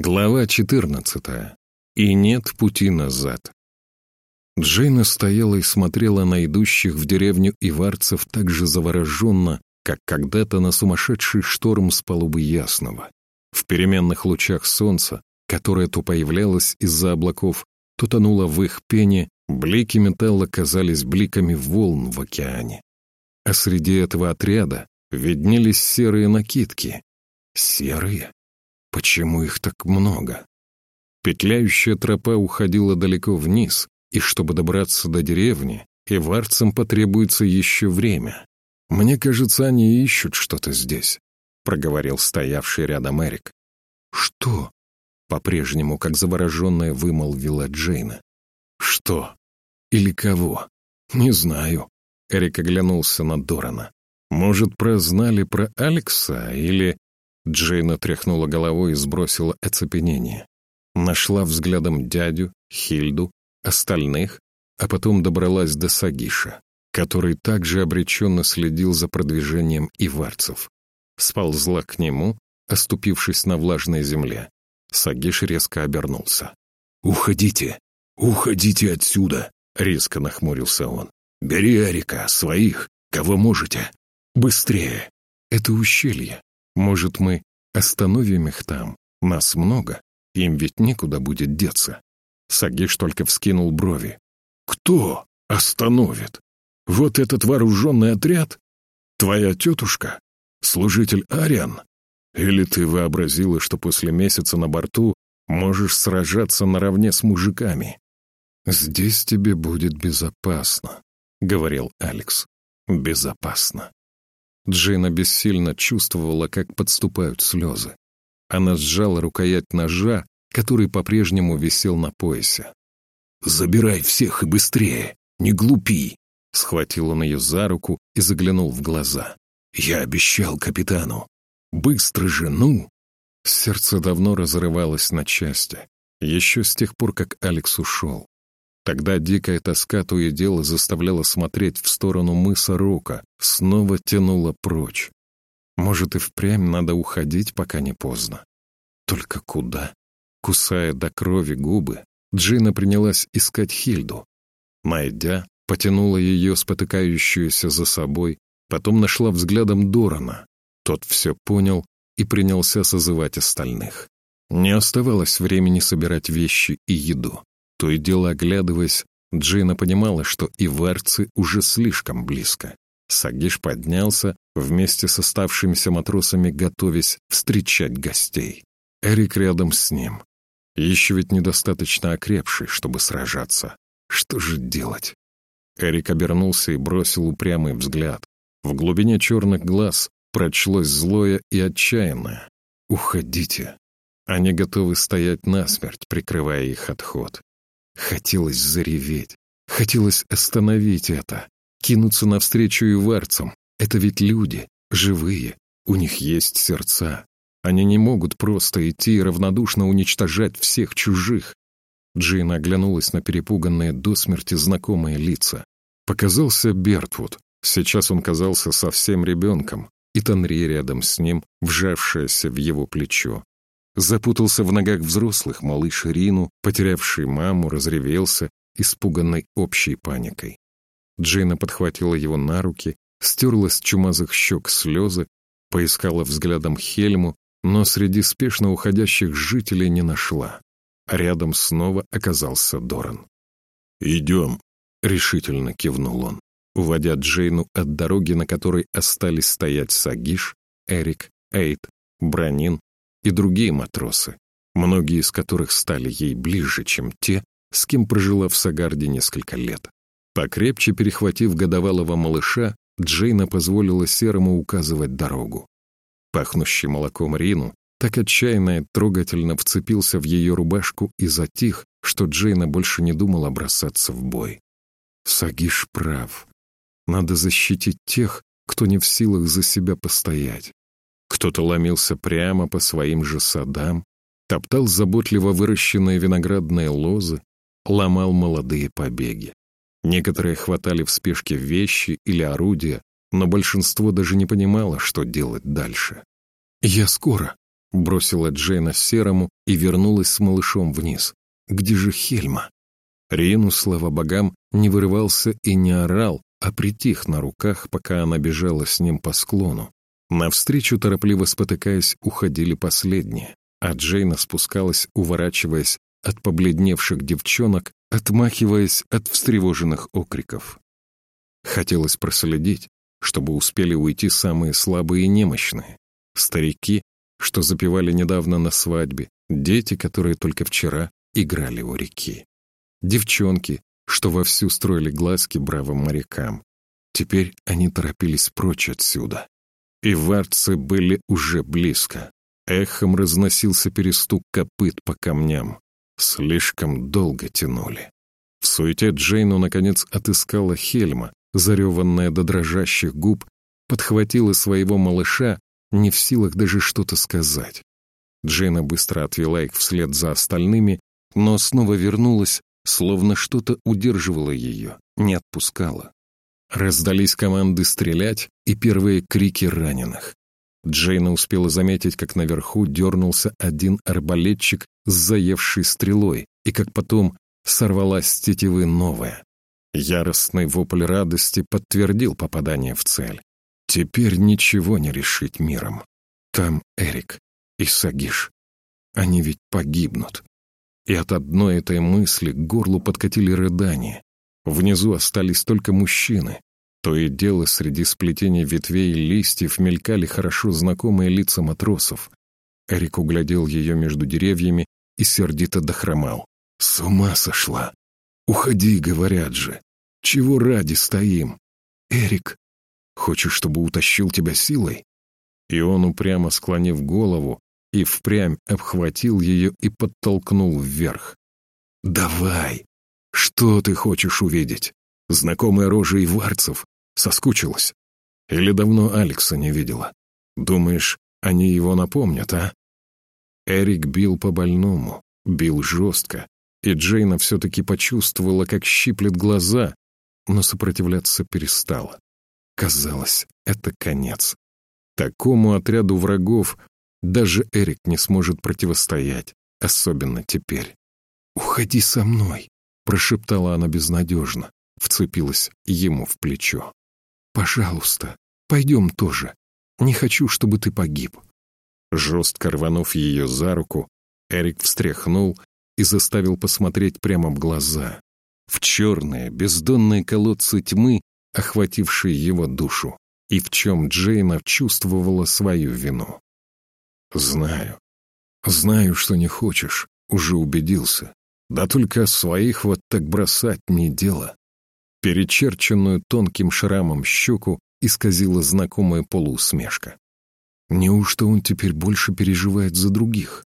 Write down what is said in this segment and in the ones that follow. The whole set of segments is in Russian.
Глава 14. И нет пути назад. Джейна стояла и смотрела на идущих в деревню иварцев так же завороженно, как когда-то на сумасшедший шторм с палубы Ясного. В переменных лучах солнца, которое то появлялось из-за облаков, то тонуло в их пене, блики металла казались бликами волн в океане. А среди этого отряда виднелись серые накидки. Серые? Почему их так много? Петляющая тропа уходила далеко вниз, и чтобы добраться до деревни, иварцам потребуется еще время. Мне кажется, они ищут что-то здесь, — проговорил стоявший рядом Эрик. Что? По-прежнему, как завороженная, вымолвила Джейна. Что? Или кого? Не знаю. Эрик оглянулся на Дорана. Может, прознали про Алекса или... Джейна тряхнула головой и сбросила оцепенение. Нашла взглядом дядю, Хильду, остальных, а потом добралась до Сагиша, который также обреченно следил за продвижением иварцев. Сползла к нему, оступившись на влажной земле. Сагиш резко обернулся. «Уходите! Уходите отсюда!» — резко нахмурился он. «Бери Эрика, своих, кого можете! Быстрее! Это ущелье. Может, мы остановим их там? Нас много, им ведь некуда будет деться. Сагиш только вскинул брови. Кто остановит? Вот этот вооруженный отряд? Твоя тетушка? Служитель Ариан? Или ты вообразила, что после месяца на борту можешь сражаться наравне с мужиками? «Здесь тебе будет безопасно», — говорил Алекс. «Безопасно». Джейна бессильно чувствовала, как подступают слезы. Она сжала рукоять ножа, который по-прежнему висел на поясе. «Забирай всех и быстрее! Не глупи!» Схватил он ее за руку и заглянул в глаза. «Я обещал капитану! Быстро же, ну!» Сердце давно разрывалось на части, еще с тех пор, как Алекс ушел. Тогда дикая тоска то и дело заставляла смотреть в сторону мыса Рока, снова тянула прочь. Может, и впрямь надо уходить, пока не поздно. Только куда? Кусая до крови губы, Джина принялась искать Хильду. Найдя, потянула ее, спотыкающуюся за собой, потом нашла взглядом Дорана. Тот все понял и принялся созывать остальных. Не оставалось времени собирать вещи и еду. То и дело оглядываясь, Джина понимала, что и варцы уже слишком близко. Сагиш поднялся, вместе с оставшимися матросами готовясь встречать гостей. Эрик рядом с ним. Еще ведь недостаточно окрепший, чтобы сражаться. Что же делать? Эрик обернулся и бросил упрямый взгляд. В глубине черных глаз прочлось злое и отчаянное. «Уходите!» Они готовы стоять насмерть, прикрывая их отход. Хотелось зареветь. Хотелось остановить это. Кинуться навстречу иварцам. Это ведь люди, живые. У них есть сердца. Они не могут просто идти и равнодушно уничтожать всех чужих. Джейн оглянулась на перепуганные до смерти знакомые лица. Показался Бертвуд. Сейчас он казался совсем ребенком, и Танри рядом с ним, вжавшаяся в его плечо. Запутался в ногах взрослых малыш Рину, потерявший маму, разревелся, испуганный общей паникой. Джейна подхватила его на руки, стерла с чумазых щек слезы, поискала взглядом Хельму, но среди спешно уходящих жителей не нашла. Рядом снова оказался Доран. «Идем», — решительно кивнул он, уводя Джейну от дороги, на которой остались стоять Сагиш, Эрик, Эйт, Бранин и другие матросы, многие из которых стали ей ближе, чем те, с кем прожила в Сагарде несколько лет. Покрепче перехватив годовалого малыша, Джейна позволила Серому указывать дорогу. Пахнущий молоком Рину так отчаянно и трогательно вцепился в ее рубашку и затих, что Джейна больше не думала бросаться в бой. Сагиш прав. Надо защитить тех, кто не в силах за себя постоять. Кто-то ломился прямо по своим же садам, топтал заботливо выращенные виноградные лозы, ломал молодые побеги. Некоторые хватали в спешке вещи или орудия, но большинство даже не понимало, что делать дальше. «Я скоро», бросила Джейна серому и вернулась с малышом вниз. Где же Хельма? Рину, слава богам, не вырывался и не орал, а притих на руках, пока она бежала с ним по склону. Навстречу, торопливо спотыкаясь, уходили последние, а Джейна спускалась, уворачиваясь от побледневших девчонок, отмахиваясь от встревоженных окриков. Хотелось проследить, чтобы успели уйти самые слабые и немощные. Старики, что запивали недавно на свадьбе, дети, которые только вчера играли у реки. Девчонки, что вовсю строили глазки бравым морякам. Теперь они торопились прочь отсюда. И варцы были уже близко. Эхом разносился перестук копыт по камням. Слишком долго тянули. В суете Джейну, наконец, отыскала Хельма, зареванная до дрожащих губ, подхватила своего малыша, не в силах даже что-то сказать. Джейна быстро отвела их вслед за остальными, но снова вернулась, словно что-то удерживало ее, не отпускало. Раздались команды стрелять и первые крики раненых. Джейна успела заметить, как наверху дернулся один арбалетчик с заевшей стрелой, и как потом сорвалась с тетивы новая. Яростный вопль радости подтвердил попадание в цель. Теперь ничего не решить миром. Там Эрик и Сагиш. Они ведь погибнут. И от одной этой мысли к горлу подкатили рыдания. Внизу остались только мужчины. То и дело среди сплетения ветвей и листьев мелькали хорошо знакомые лица матросов. Эрик углядел ее между деревьями и сердито дохромал. «С ума сошла! Уходи, говорят же! Чего ради стоим? Эрик, хочешь, чтобы утащил тебя силой?» И он, упрямо склонив голову, и впрямь обхватил ее и подтолкнул вверх. «Давай! Что ты хочешь увидеть? Знакомая рожа Иварцев? Соскучилась? Или давно Алекса не видела? Думаешь, они его напомнят, а?» Эрик бил по больному, бил жестко, и Джейна все-таки почувствовала, как щиплет глаза, но сопротивляться перестала. Казалось, это конец. Такому отряду врагов даже Эрик не сможет противостоять, особенно теперь. «Уходи со мной», — прошептала она безнадежно, вцепилась ему в плечо. «Пожалуйста, пойдем тоже. Не хочу, чтобы ты погиб». Жестко рванув ее за руку, Эрик встряхнул и заставил посмотреть прямо в глаза, в черные, бездонные колодцы тьмы, охватившие его душу, и в чем Джейна чувствовала свою вину. Знаю. Знаю, что не хочешь. Уже убедился. Да только своих вот так бросать не дело. Перечерченную тонким шрамом щеку исказила знакомая полуусмешка. Неужто он теперь больше переживает за других?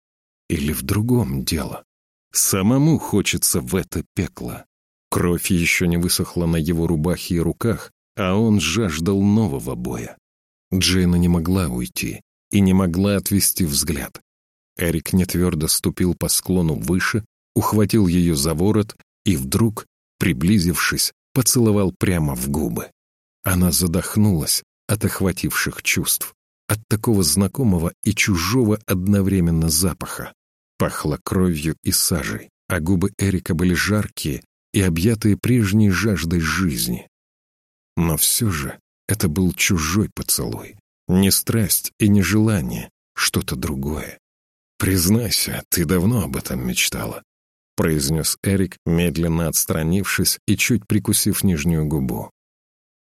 Или в другом дело? Самому хочется в это пекло. Кровь еще не высохла на его рубахе и руках, а он жаждал нового боя. Джейна не могла уйти, и не могла отвести взгляд. Эрик нетвердо ступил по склону выше, ухватил ее за ворот и вдруг, приблизившись, поцеловал прямо в губы. Она задохнулась от охвативших чувств, от такого знакомого и чужого одновременно запаха. Пахло кровью и сажей, а губы Эрика были жаркие и объятые прежней жаждой жизни. Но все же это был чужой поцелуй, не страсть и не желание, что-то другое. «Признайся, ты давно об этом мечтала», — произнес Эрик, медленно отстранившись и чуть прикусив нижнюю губу.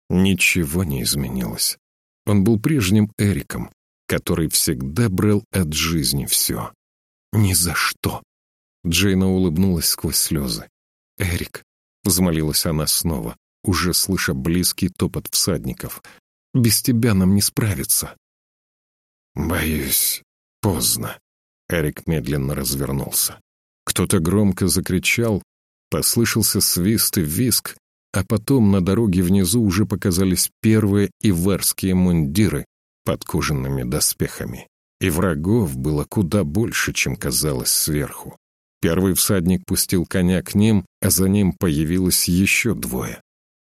Ничего не изменилось. Он был прежним Эриком, который всегда брал от жизни все. «Ни за что!» Джейна улыбнулась сквозь слезы. «Эрик», — взмолилась она снова, уже слыша близкий топот всадников, без тебя нам не справиться». «Боюсь, поздно». Эрик медленно развернулся. Кто-то громко закричал, послышался свист и виск, а потом на дороге внизу уже показались первые иверские мундиры под кожаными доспехами. И врагов было куда больше, чем казалось сверху. Первый всадник пустил коня к ним, а за ним появилось еще двое.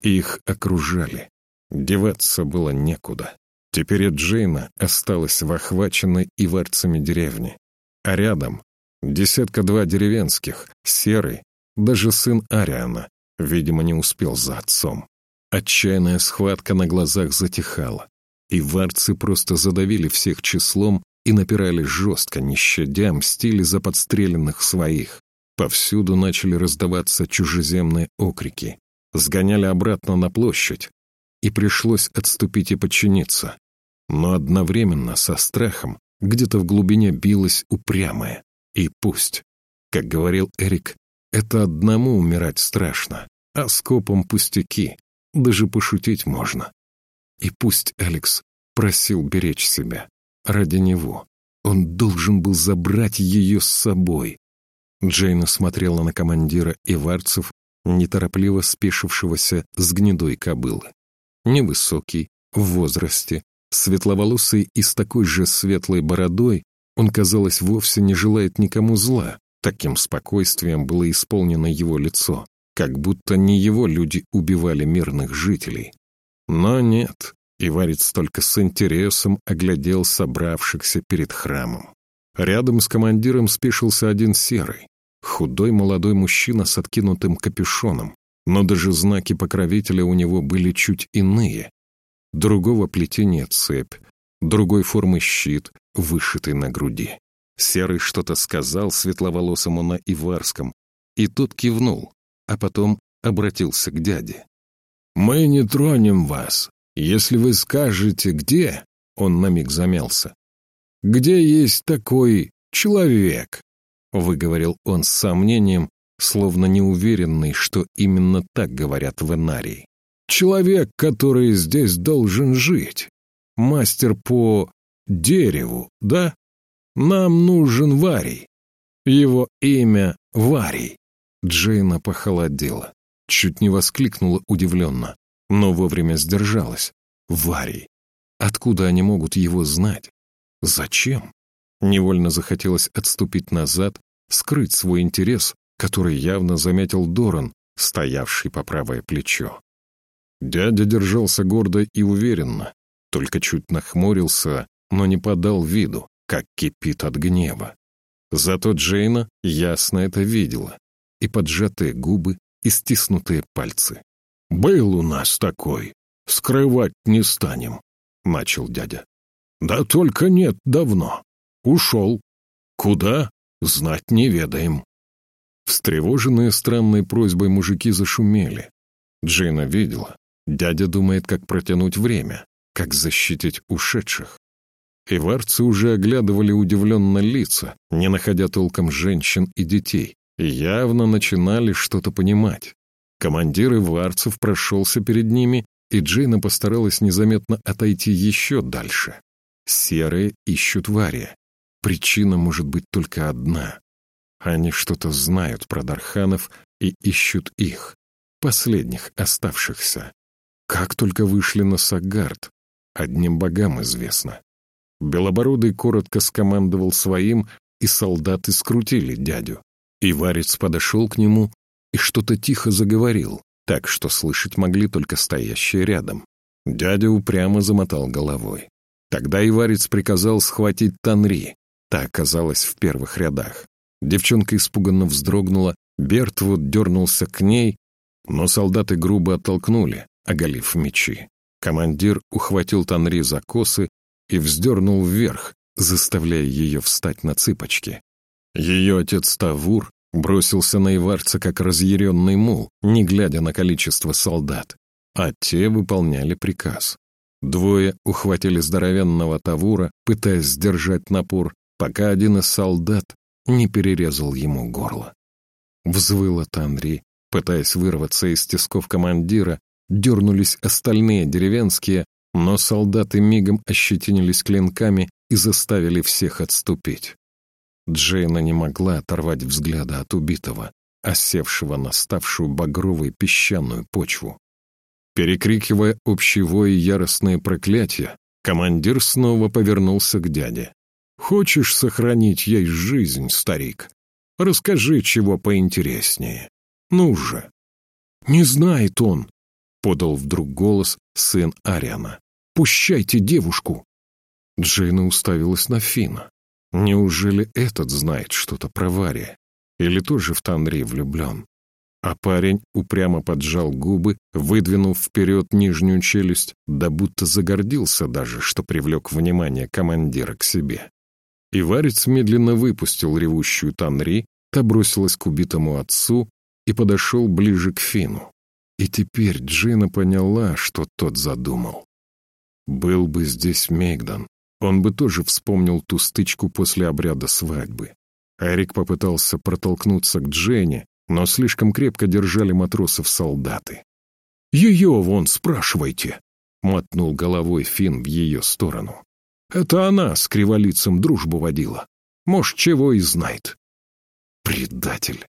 Их окружали. Деваться было некуда. Теперь Джейна осталась в охваченной иварцами деревне, а рядом десятка-два деревенских, серый, даже сын Ариана, видимо, не успел за отцом. Отчаянная схватка на глазах затихала, и варцы просто задавили всех числом и напирали жестко, не щадя, мстили за подстреленных своих. Повсюду начали раздаваться чужеземные окрики. Сгоняли обратно на площадь, и пришлось отступить и подчиниться. Но одновременно со страхом где-то в глубине билось упрямое. И пусть, как говорил Эрик, это одному умирать страшно, а скопом пустяки, даже пошутить можно. И пусть Алекс просил беречь себя. Ради него. Он должен был забрать ее с собой. Джейна смотрела на командира Иварцев, неторопливо спешившегося с гнедой кобылы. Невысокий, в возрасте, светловолосый и с такой же светлой бородой, он, казалось, вовсе не желает никому зла. Таким спокойствием было исполнено его лицо, как будто не его люди убивали мирных жителей. Но нет, Иварец только с интересом оглядел собравшихся перед храмом. Рядом с командиром спешился один серый, худой молодой мужчина с откинутым капюшоном, но даже знаки покровителя у него были чуть иные. Другого плетения цепь, другой формы щит, вышитый на груди. Серый что-то сказал светловолосому на Иварском, и тот кивнул, а потом обратился к дяде. «Мы не тронем вас, если вы скажете, где...» Он на миг замялся. «Где есть такой человек?» Выговорил он с сомнением, словно неуверенный, что именно так говорят в Энарии. «Человек, который здесь должен жить. Мастер по дереву, да?» Нам нужен Варий. Его имя Варий. Джейна похолодела. Чуть не воскликнула удивленно, но вовремя сдержалась. Варий. Откуда они могут его знать? Зачем? Невольно захотелось отступить назад, скрыть свой интерес, который явно заметил Доран, стоявший по правое плечо. Дядя держался гордо и уверенно, только чуть нахмурился, но не подал виду как кипит от гнева. Зато Джейна ясно это видела. И поджатые губы, и стиснутые пальцы. «Был у нас такой. Скрывать не станем», — начал дядя. «Да только нет давно. Ушел. Куда? Знать не ведаем». Встревоженные странной просьбой мужики зашумели. Джейна видела. Дядя думает, как протянуть время, как защитить ушедших. Иварцы уже оглядывали удивленно лица, не находя толком женщин и детей, и явно начинали что-то понимать. Командир Иварцев прошелся перед ними, и Джейна постаралась незаметно отойти еще дальше. Серые ищут Вария. Причина может быть только одна. Они что-то знают про Дарханов и ищут их, последних оставшихся. Как только вышли на Сагард, одним богам известно. Белобородый коротко скомандовал своим, и солдаты скрутили дядю. И варец подошел к нему и что-то тихо заговорил, так что слышать могли только стоящие рядом. Дядя упрямо замотал головой. Тогда Иварец приказал схватить Танри. Та оказалась в первых рядах. Девчонка испуганно вздрогнула, Бертвуд дернулся к ней, но солдаты грубо оттолкнули, оголив мечи. Командир ухватил Танри за косы и вздернул вверх, заставляя ее встать на цыпочки. Ее отец Тавур бросился на Иварца как разъяренный мул, не глядя на количество солдат, а те выполняли приказ. Двое ухватили здоровенного Тавура, пытаясь сдержать напор, пока один из солдат не перерезал ему горло. Взвыла Танри, пытаясь вырваться из тисков командира, дернулись остальные деревенские, но солдаты мигом ощетинились клинками и заставили всех отступить. Джейна не могла оторвать взгляда от убитого, осевшего на ставшую багровой песчаную почву. Перекрикивая общего и яростные проклятия, командир снова повернулся к дяде. «Хочешь сохранить ей жизнь, старик? Расскажи, чего поинтереснее. Ну же!» «Не знает он», — подал вдруг голос сын Ариана. Пущайте девушку!» Джейна уставилась на Фина. Неужели этот знает что-то про Вария? Или тоже в Танри влюблен? А парень упрямо поджал губы, выдвинув вперед нижнюю челюсть, да будто загордился даже, что привлек внимание командира к себе. И Варец медленно выпустил ревущую Танри, та бросилась к убитому отцу и подошел ближе к Фину. И теперь Джина поняла, что тот задумал. Был бы здесь Мегдан, он бы тоже вспомнил ту стычку после обряда свадьбы. Эрик попытался протолкнуться к Дженни, но слишком крепко держали матросов солдаты. «Ее вон спрашивайте!» — мотнул головой Финн в ее сторону. «Это она с криволицем дружбу водила. Может, чего и знает». «Предатель!»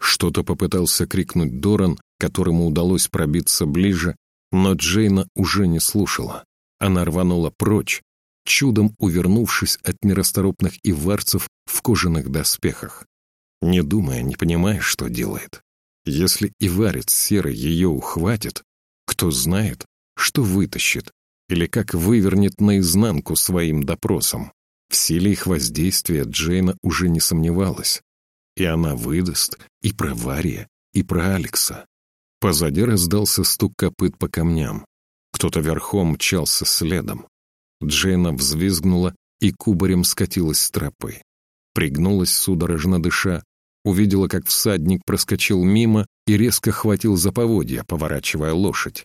Что-то попытался крикнуть Доран, которому удалось пробиться ближе, но Джейна уже не слушала. Она рванула прочь, чудом увернувшись от нерасторопных иварцев в кожаных доспехах. Не думая, не понимая, что делает. Если иварец серый ее ухватит, кто знает, что вытащит или как вывернет наизнанку своим допросом. В силе их воздействия Джейна уже не сомневалась. И она выдаст и про Вария, и про Алекса. Позади раздался стук копыт по камням. Кто-то верхом мчался следом. Джейна взвизгнула и кубарем скатилась с тропы. Пригнулась судорожно дыша, увидела, как всадник проскочил мимо и резко хватил за поводья, поворачивая лошадь.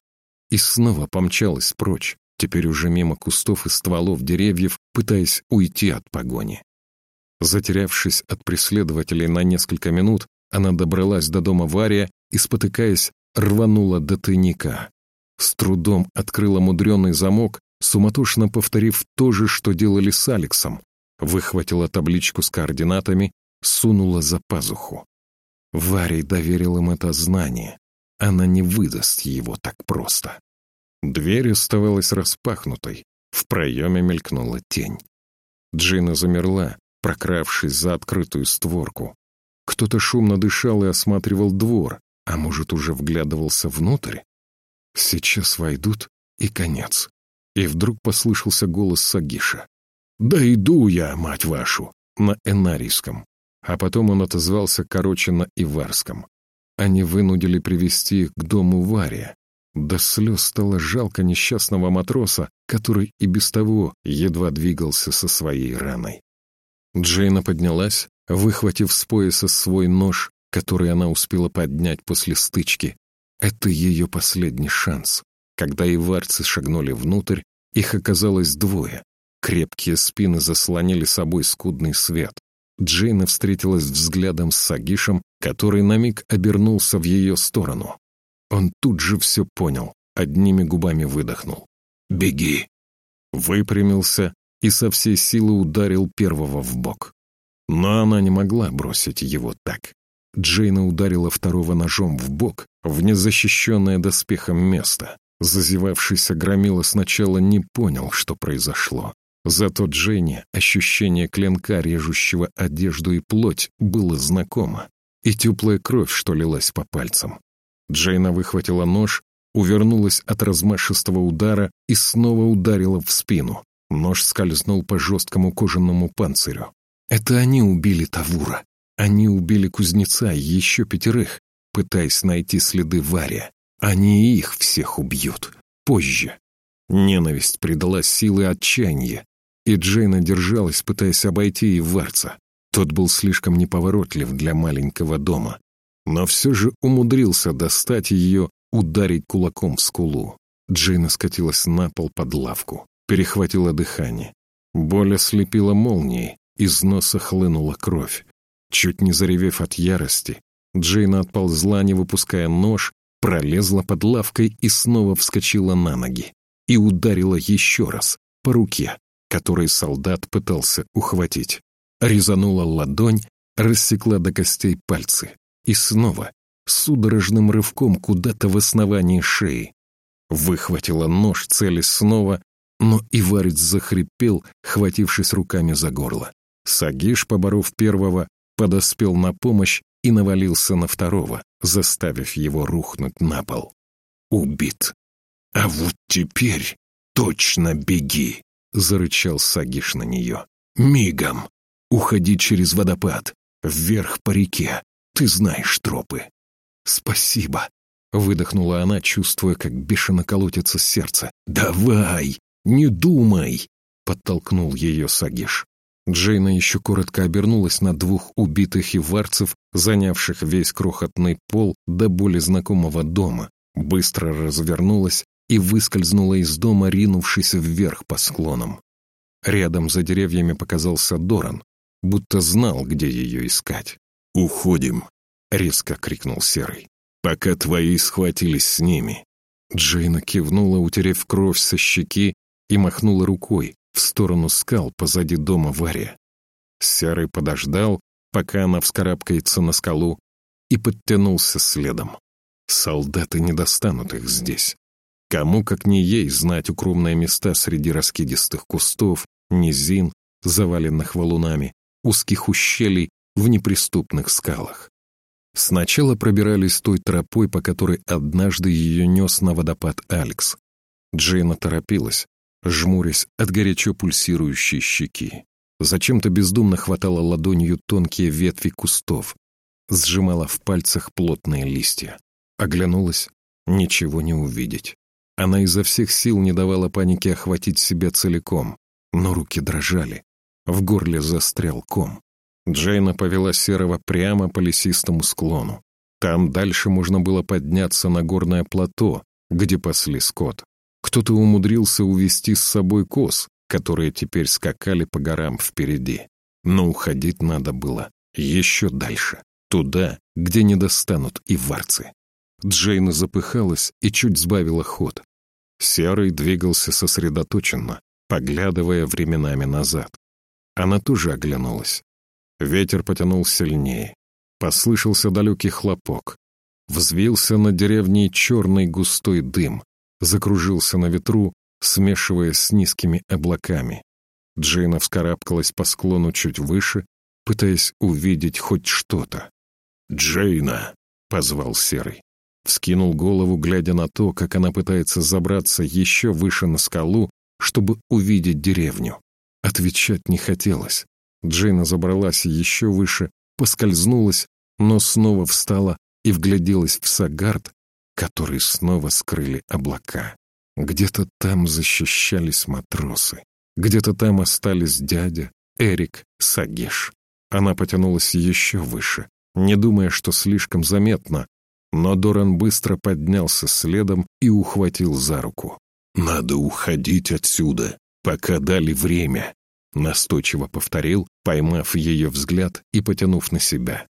И снова помчалась прочь, теперь уже мимо кустов и стволов деревьев, пытаясь уйти от погони. Затерявшись от преследователей на несколько минут, она добралась до дома Вария и, спотыкаясь, рванула до тайника. С трудом открыла мудреный замок суматошно повторив то же, что делали с Алексом, выхватила табличку с координатами, сунула за пазуху. Варей доверил им это знание. Она не выдаст его так просто. Дверь оставалась распахнутой, в проеме мелькнула тень. Джина замерла, прокравшись за открытую створку. Кто-то шумно дышал и осматривал двор, а может, уже вглядывался внутрь? Сейчас войдут, и конец. И вдруг послышался голос Сагиша. «Да иду я, мать вашу!» на энарийском. А потом он отозвался короче на иварском. Они вынудили привести их к дому Вария. До слез стало жалко несчастного матроса, который и без того едва двигался со своей раной. Джейна поднялась, выхватив с пояса свой нож, который она успела поднять после стычки. Это ее последний шанс. Когда иварцы шагнули внутрь, их оказалось двое. Крепкие спины заслонили собой скудный свет. Джейна встретилась взглядом с Сагишем, который на миг обернулся в ее сторону. Он тут же все понял, одними губами выдохнул. «Беги!» Выпрямился и со всей силы ударил первого в бок. Но она не могла бросить его так. Джейна ударила второго ножом в бок, в незащищенное доспехом место. Зазевавшийся громила сначала не понял, что произошло. Зато Дженни ощущение клинка, режущего одежду и плоть, было знакомо. И теплая кровь, что лилась по пальцам. Джейна выхватила нож, увернулась от размашистого удара и снова ударила в спину. Нож скользнул по жесткому кожаному панцирю. Это они убили Тавура. Они убили кузнеца и еще пятерых, пытаясь найти следы Варя. Они их всех убьют. Позже. Ненависть придала силы отчаяния, и Джейна держалась, пытаясь обойти Иварца. Тот был слишком неповоротлив для маленького дома, но все же умудрился достать ее, ударить кулаком в скулу. Джейна скатилась на пол под лавку, перехватила дыхание. Боль ослепила молнией, из носа хлынула кровь. Чуть не заревев от ярости, Джейна отползла, не выпуская нож, пролезла под лавкой и снова вскочила на ноги. И ударила еще раз, по руке, которой солдат пытался ухватить. Резанула ладонь, рассекла до костей пальцы. И снова, судорожным рывком куда-то в основании шеи. Выхватила нож, цели снова, но Иварец захрипел, хватившись руками за горло. Сагиш, поборов первого, подоспел на помощь и навалился на второго, заставив его рухнуть на пол. Убит. А вот теперь «Точно беги!» — зарычал Сагиш на нее. «Мигом! Уходи через водопад, вверх по реке. Ты знаешь тропы». «Спасибо!» — выдохнула она, чувствуя, как бешено колотится сердце. «Давай! Не думай!» — подтолкнул ее Сагиш. Джейна еще коротко обернулась на двух убитых иварцев, занявших весь крохотный пол до боли знакомого дома, быстро развернулась и выскользнула из дома, ринувшись вверх по склонам. Рядом за деревьями показался Доран, будто знал, где ее искать. «Уходим!» — резко крикнул Серый. «Пока твои схватились с ними!» Джейна кивнула, утерев кровь со щеки, и махнула рукой в сторону скал позади дома Варя. Серый подождал, пока она вскарабкается на скалу, и подтянулся следом. Солдаты не достанут их здесь. Кому, как не ей, знать укромные места среди раскидистых кустов, низин, заваленных валунами, узких ущелий в неприступных скалах. Сначала пробирались той тропой, по которой однажды ее нес на водопад Алекс. Джейна торопилась, жмурясь от горячо пульсирующей щеки. Зачем-то бездумно хватала ладонью тонкие ветви кустов, сжимала в пальцах плотные листья. Оглянулась — ничего не увидеть. Она изо всех сил не давала панике охватить себя целиком, но руки дрожали. В горле застрял ком. Джейна повела Серого прямо по лесистому склону. Там дальше можно было подняться на горное плато, где пасли скот. Кто-то умудрился увести с собой коз, которые теперь скакали по горам впереди. Но уходить надо было еще дальше, туда, где не достанут и варцы. Джейна запыхалась и чуть сбавила ход. Серый двигался сосредоточенно, поглядывая временами назад. Она тоже оглянулась. Ветер потянул сильнее. Послышался далекий хлопок. Взвился над деревней черный густой дым. Закружился на ветру, смешиваясь с низкими облаками. Джейна вскарабкалась по склону чуть выше, пытаясь увидеть хоть что-то. «Джейна!» — позвал Серый. Вскинул голову, глядя на то, как она пытается забраться еще выше на скалу, чтобы увидеть деревню. Отвечать не хотелось. Джейна забралась еще выше, поскользнулась, но снова встала и вгляделась в Сагард, который снова скрыли облака. Где-то там защищались матросы. Где-то там остались дядя, Эрик, Сагеш. Она потянулась еще выше, не думая, что слишком заметно, но Доран быстро поднялся следом и ухватил за руку. «Надо уходить отсюда, пока дали время», — настойчиво повторил, поймав ее взгляд и потянув на себя.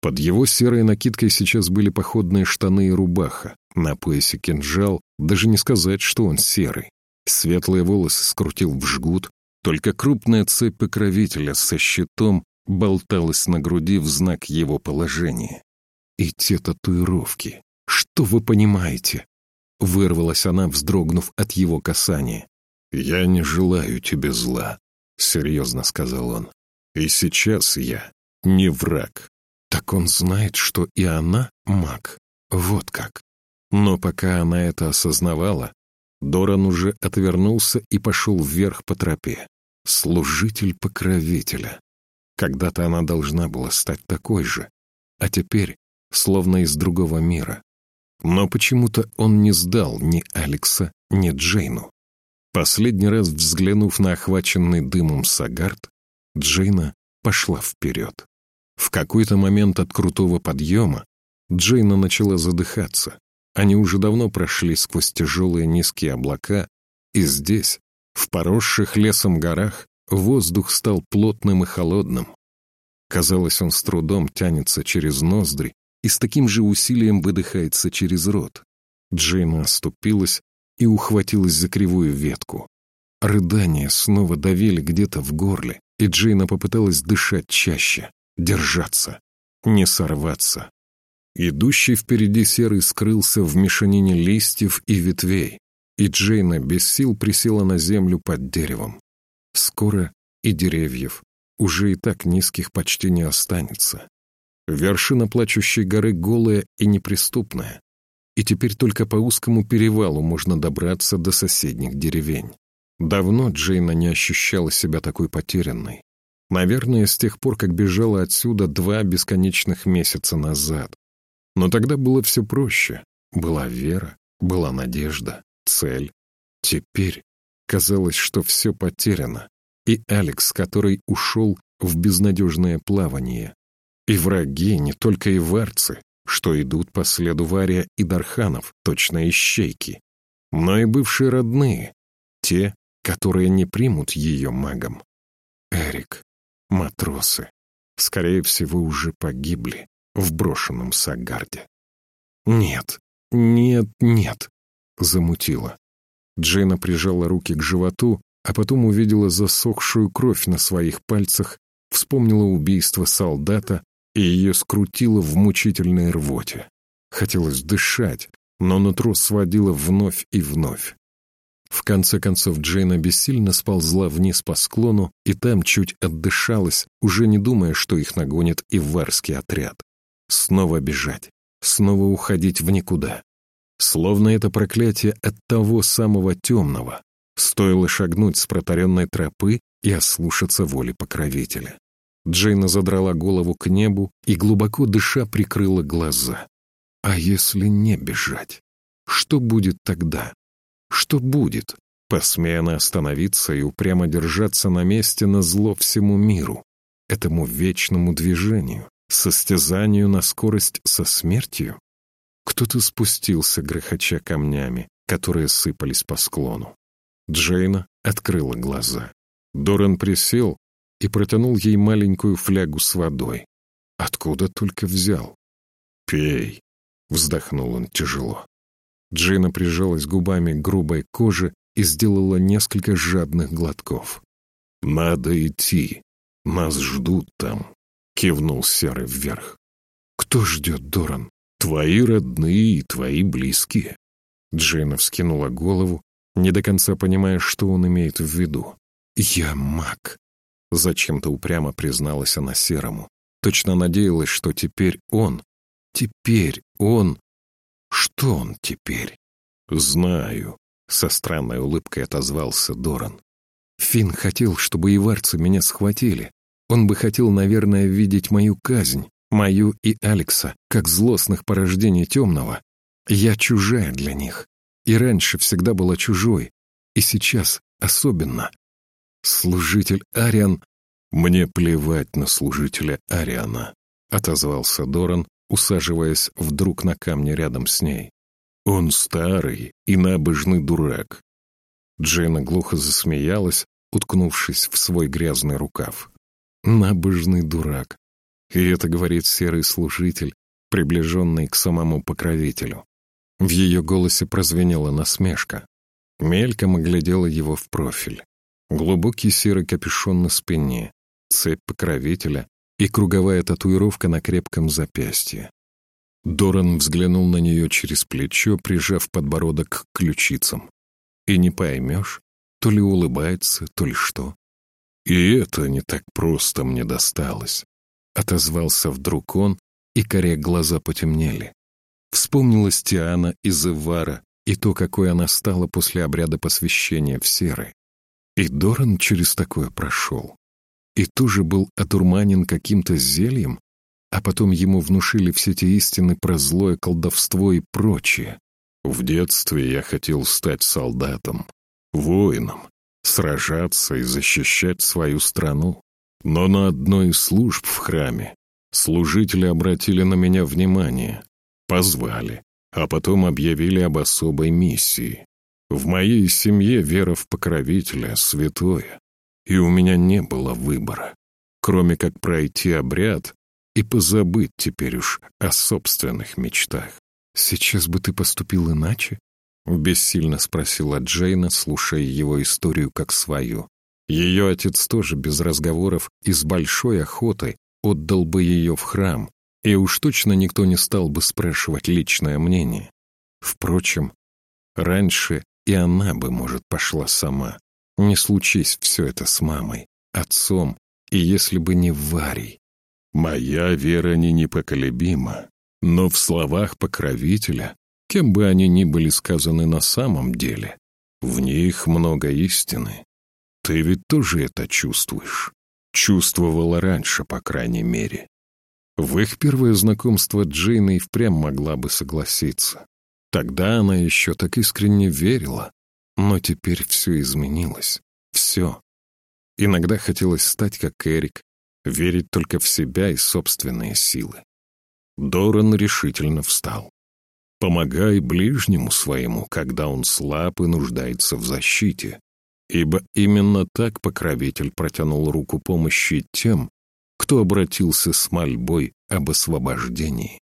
Под его серой накидкой сейчас были походные штаны и рубаха, на поясе кинжал, даже не сказать, что он серый. Светлые волосы скрутил в жгут, только крупная цепь покровителя со щитом болталась на груди в знак его положения. И те татуировки. Что вы понимаете? Вырвалась она, вздрогнув от его касания. «Я не желаю тебе зла», — серьезно сказал он. «И сейчас я не враг». Так он знает, что и она маг. Вот как. Но пока она это осознавала, Доран уже отвернулся и пошел вверх по тропе. Служитель покровителя. Когда-то она должна была стать такой же, а теперь словно из другого мира. Но почему-то он не сдал ни Алекса, ни Джейну. Последний раз взглянув на охваченный дымом Сагард, Джейна пошла вперед. В какой-то момент от крутого подъема Джейна начала задыхаться. Они уже давно прошли сквозь тяжелые низкие облака, и здесь, в поросших лесом горах, воздух стал плотным и холодным. Казалось, он с трудом тянется через ноздри и с таким же усилием выдыхается через рот. Джейна оступилась и ухватилась за кривую ветку. Рыдания снова давили где-то в горле, и Джейна попыталась дышать чаще, держаться, не сорваться. Идущий впереди серый скрылся в мешанине листьев и ветвей, и Джейна без сил присела на землю под деревом. Скоро и деревьев, уже и так низких почти не останется. Вершина плачущей горы голая и неприступная. и теперь только по узкому перевалу можно добраться до соседних деревень. Давно Джейна не ощущала себя такой потерянной. Наверное, с тех пор, как бежала отсюда два бесконечных месяца назад. Но тогда было все проще. Была вера, была надежда, цель. Теперь казалось, что все потеряно. И Алекс, который ушел в безнадежное плавание. И враги, не только и варцы, что идут по следу Вария и Дарханов, точно ищейки, но и бывшие родные, те, которые не примут ее магом. Эрик, матросы, скорее всего, уже погибли в брошенном Сагарде. «Нет, нет, нет», — замутила. Джейна прижала руки к животу, а потом увидела засохшую кровь на своих пальцах, вспомнила убийство солдата и ее скрутило в мучительной рвоте. Хотелось дышать, но нутро сводило вновь и вновь. В конце концов Джейна бессильно сползла вниз по склону и там чуть отдышалась, уже не думая, что их нагонит и варский отряд. Снова бежать, снова уходить в никуда. Словно это проклятие от того самого темного. Стоило шагнуть с протаренной тропы и ослушаться воли покровителя. Джейна задрала голову к небу и, глубоко дыша, прикрыла глаза. А если не бежать? Что будет тогда? Что будет, посмея она остановиться и упрямо держаться на месте на зло всему миру, этому вечному движению, состязанию на скорость со смертью? Кто-то спустился, грохоча камнями, которые сыпались по склону. Джейна открыла глаза. Доран присел и протянул ей маленькую флягу с водой. Откуда только взял? «Пей», — вздохнул он тяжело. Джина прижалась губами к грубой коже и сделала несколько жадных глотков. «Надо идти. Нас ждут там», — кивнул Серый вверх. «Кто ждет, Доран?» «Твои родные и твои близкие». Джина вскинула голову, не до конца понимая, что он имеет в виду. «Я маг», Зачем-то упрямо призналась она Серому. Точно надеялась, что теперь он... Теперь он... Что он теперь? Знаю. Со странной улыбкой отозвался Доран. Фин хотел, чтобы иварцы меня схватили. Он бы хотел, наверное, видеть мою казнь, мою и Алекса, как злостных порождений темного. Я чужая для них. И раньше всегда была чужой. И сейчас особенно. «Служитель Ариан...» «Мне плевать на служителя Ариана», — отозвался Доран, усаживаясь вдруг на камне рядом с ней. «Он старый и набожный дурак». Джейна глухо засмеялась, уткнувшись в свой грязный рукав. «Набожный дурак». И это говорит серый служитель, приближенный к самому покровителю. В ее голосе прозвенела насмешка. Мельком оглядела его в профиль. Глубокий серый капюшон на спине, цепь покровителя и круговая татуировка на крепком запястье. Доран взглянул на нее через плечо, прижав подбородок к ключицам. И не поймешь, то ли улыбается, то ли что. «И это не так просто мне досталось», — отозвался вдруг он, и коре глаза потемнели. Вспомнилась Тиана из Ивара и то, какой она стала после обряда посвящения в серый. И Доран через такое прошел. И тоже был отурманен каким-то зельем, а потом ему внушили все те истины про злое колдовство и прочее. В детстве я хотел стать солдатом, воином, сражаться и защищать свою страну. Но на одной из служб в храме служители обратили на меня внимание, позвали, а потом объявили об особой миссии. В моей семье вера в покровителя святое, и у меня не было выбора, кроме как пройти обряд и позабыть теперь уж о собственных мечтах. «Сейчас бы ты поступил иначе?» — бессильно спросила Джейна, слушая его историю как свою. Ее отец тоже без разговоров и с большой охотой отдал бы ее в храм, и уж точно никто не стал бы спрашивать личное мнение. Впрочем, раньше и она бы, может, пошла сама. Не случись все это с мамой, отцом, и если бы не Варей. Моя вера не непоколебима, но в словах покровителя кем бы они ни были сказаны на самом деле, в них много истины. Ты ведь тоже это чувствуешь. Чувствовала раньше, по крайней мере. В их первое знакомство Джейна и впрямь могла бы согласиться. Тогда она еще так искренне верила, но теперь все изменилось. Все. Иногда хотелось стать как Эрик, верить только в себя и собственные силы. Доран решительно встал. «Помогай ближнему своему, когда он слаб и нуждается в защите, ибо именно так покровитель протянул руку помощи тем, кто обратился с мольбой об освобождении.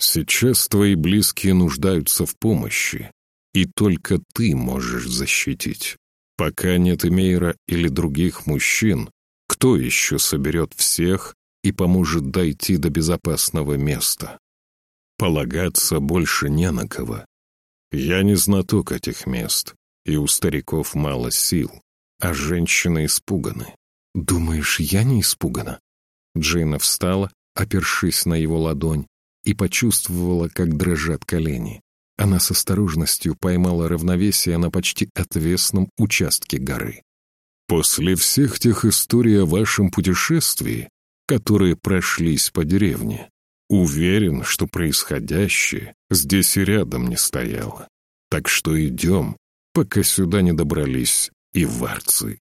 Сейчас твои близкие нуждаются в помощи, и только ты можешь защитить. Пока нет Эмейра или других мужчин, кто еще соберет всех и поможет дойти до безопасного места? Полагаться больше не на кого. Я не знаток этих мест, и у стариков мало сил, а женщины испуганы. «Думаешь, я не испугана?» Джейна встала, опершись на его ладонь, и почувствовала, как дрожат колени. Она с осторожностью поймала равновесие на почти отвесном участке горы. «После всех тех историй о вашем путешествии, которые прошлись по деревне, уверен, что происходящее здесь и рядом не стояло. Так что идем, пока сюда не добрались и варцы».